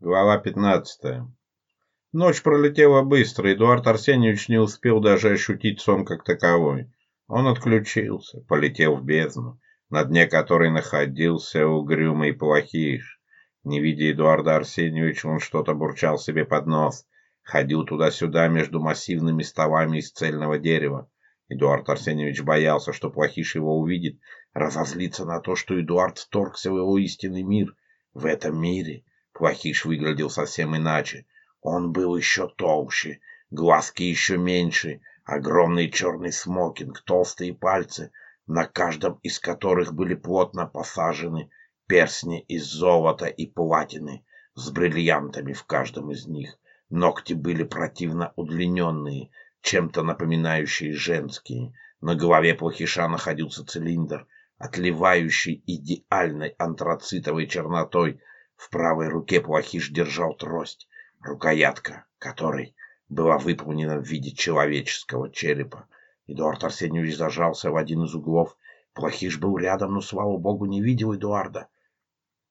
Глава 15. Ночь пролетела быстро, Эдуард Арсеньевич не успел даже ощутить сон как таковой. Он отключился, полетел в бездну, на дне которой находился угрюмый плохиш. Не видя Эдуарда Арсеньевича, он что-то бурчал себе под нос, ходил туда-сюда между массивными столами из цельного дерева. Эдуард Арсеньевич боялся, что плохиш его увидит, разозлится на то, что Эдуард вторгся в его истинный мир. В этом мире Квахиш выглядел совсем иначе. Он был еще толще, глазки еще меньше, огромный черный смокинг, толстые пальцы, на каждом из которых были плотно посажены персни из золота и платины с бриллиантами в каждом из них. Ногти были противно удлиненные, чем-то напоминающие женские. На голове плохиша находился цилиндр, отливающий идеальной антрацитовой чернотой – в правой руке Плохиш держал трость, рукоятка которой была выполнена в виде человеческого черепа. Эдуард Арсеньевич зажался в один из углов. Плохиш был рядом, но, слава богу, не видел Эдуарда.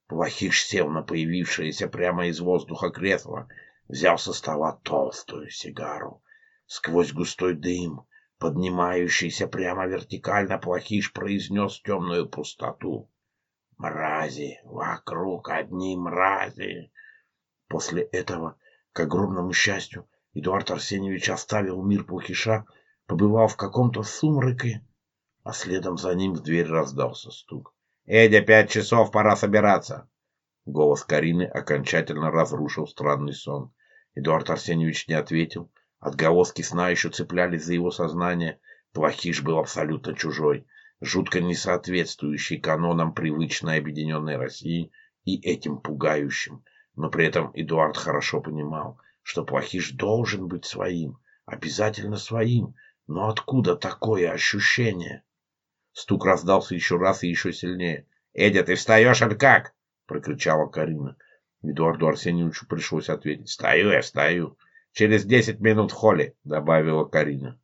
Плохиш сел на появившееся прямо из воздуха кресло, взял со стола толстую сигару. Сквозь густой дым, поднимающийся прямо вертикально, Плохиш произнес темную пустоту. Мрази, вокруг одни мрази. После этого, к огромному счастью, Эдуард Арсеньевич оставил мир Плохиша, побывал в каком-то сумраке, а следом за ним в дверь раздался стук. «Эдя, пять часов, пора собираться!» Голос Карины окончательно разрушил странный сон. Эдуард Арсеньевич не ответил. Отголоски сна еще цеплялись за его сознание. Плохиш был абсолютно чужой жутко не соответствующий канонам привычной объединенной России и этим пугающим. Но при этом Эдуард хорошо понимал, что Плохиш должен быть своим, обязательно своим. Но откуда такое ощущение? Стук раздался еще раз и еще сильнее. «Эдя, ты встаешь, аль как?» — прокричала Карина. Эдуарду Арсеньевичу пришлось ответить. «Стою я, стою. Через десять минут в холле», — добавила Карина.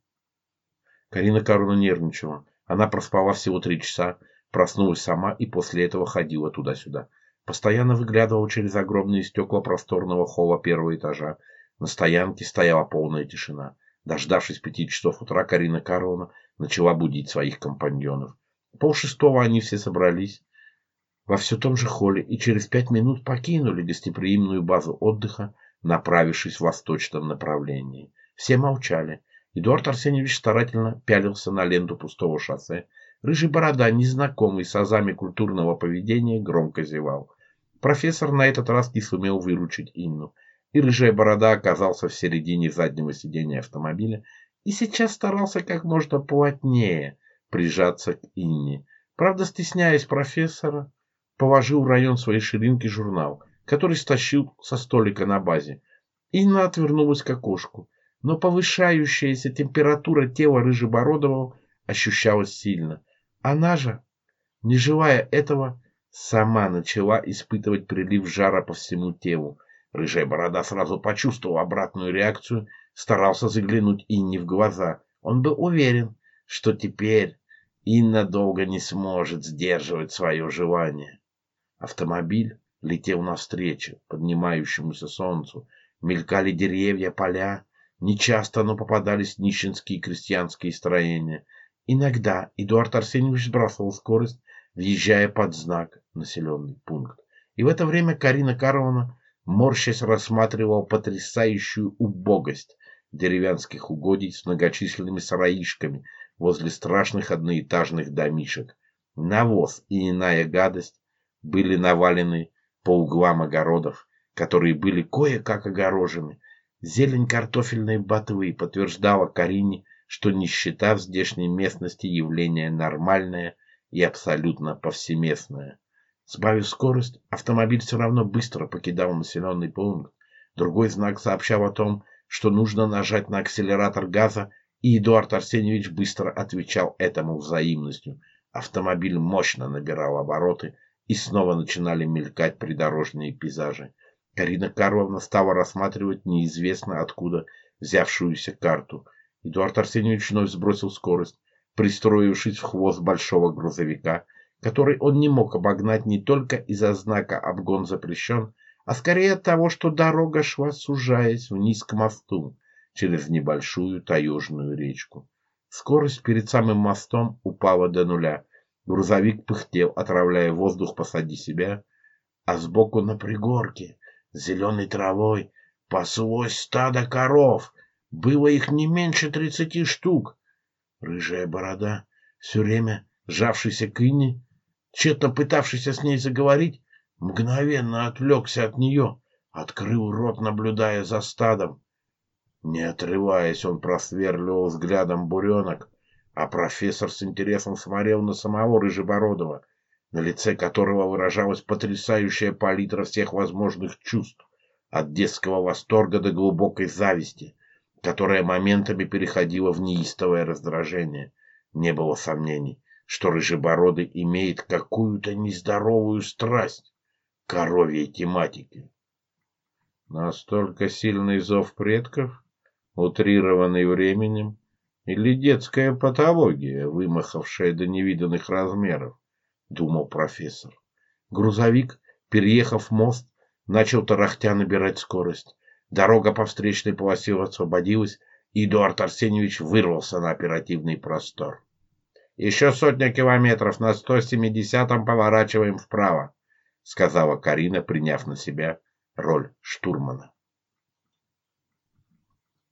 Карина Каруна нервничала. Она проспала всего три часа, проснулась сама и после этого ходила туда-сюда. Постоянно выглядывала через огромные стекла просторного холла первого этажа. На стоянке стояла полная тишина. Дождавшись пяти часов утра, Карина Карловна начала будить своих компаньонов. Пол шестого они все собрались во все том же холле и через пять минут покинули гостеприимную базу отдыха, направившись в восточном направлении. Все молчали. Эдуард Арсеньевич старательно пялился на ленту пустого шоссе. Рыжий борода, незнакомый с азами культурного поведения, громко зевал. Профессор на этот раз не сумел выручить Инну. И рыжая борода оказался в середине заднего сидения автомобиля и сейчас старался как можно плотнее прижаться к Инне. Правда, стесняясь профессора, положил в район своей ширинки журнал, который стащил со столика на базе. Инна отвернулась к окошку но повышающаяся температура тела Рыжебородового ощущалась сильно. Она же, не желая этого, сама начала испытывать прилив жара по всему телу. Рыжая борода сразу почувствовал обратную реакцию, старался заглянуть Инне в глаза. Он был уверен, что теперь Инна долго не сможет сдерживать свое желание. Автомобиль летел навстречу поднимающемуся солнцу. Мелькали деревья, поля, Нечасто, но попадались нищенские крестьянские строения. Иногда Эдуард Арсеньевич сбрасывал скорость, въезжая под знак населенный пункт. И в это время Карина Каровна, морщась, рассматривала потрясающую убогость деревянских угодий с многочисленными сараишками возле страшных одноэтажных домишек. Навоз и иная гадость были навалены по углам огородов, которые были кое-как огорожены – Зелень картофельной ботвы подтверждала Карине, что нищета в здешней местности явление нормальное и абсолютно повсеместное. Сбавив скорость, автомобиль все равно быстро покидал населенный пункт. Другой знак сообщал о том, что нужно нажать на акселератор газа, и Эдуард Арсеньевич быстро отвечал этому взаимностью. Автомобиль мощно набирал обороты, и снова начинали мелькать придорожные пейзажи. Арина Карловна стала рассматривать неизвестно откуда взявшуюся карту. Эдуард Арсеньевич вновь сбросил скорость, пристроившись в хвост большого грузовика, который он не мог обогнать не только из-за знака «Обгон запрещен», а скорее от того, что дорога шла, сужаясь вниз к мосту через небольшую таежную речку. Скорость перед самым мостом упала до нуля. Грузовик пыхтел, отравляя воздух посади себя, а сбоку на пригорке зеленой травой. Паслось стадо коров. Было их не меньше тридцати штук. Рыжая борода, все время сжавшийся к Инне, тщетно пытавшийся с ней заговорить, мгновенно отвлекся от нее, открыл рот, наблюдая за стадом. Не отрываясь, он просверливал взглядом буренок, а профессор с интересом смотрел на самого Рыжебородова — на лице которого выражалась потрясающая палитра всех возможных чувств, от детского восторга до глубокой зависти, которая моментами переходила в неистовое раздражение. Не было сомнений, что Рыжебородый имеет какую-то нездоровую страсть к коровьей тематике. Настолько сильный зов предков, утрированный временем, или детская патология, вымахавшая до невиданных размеров думал профессор. Грузовик, переехав мост, начал тарахтя набирать скорость. Дорога по встречной полосе освободилась, и Эдуард Арсеньевич вырвался на оперативный простор. «Еще сотня километров, на 170-м поворачиваем вправо», сказала Карина, приняв на себя роль штурмана.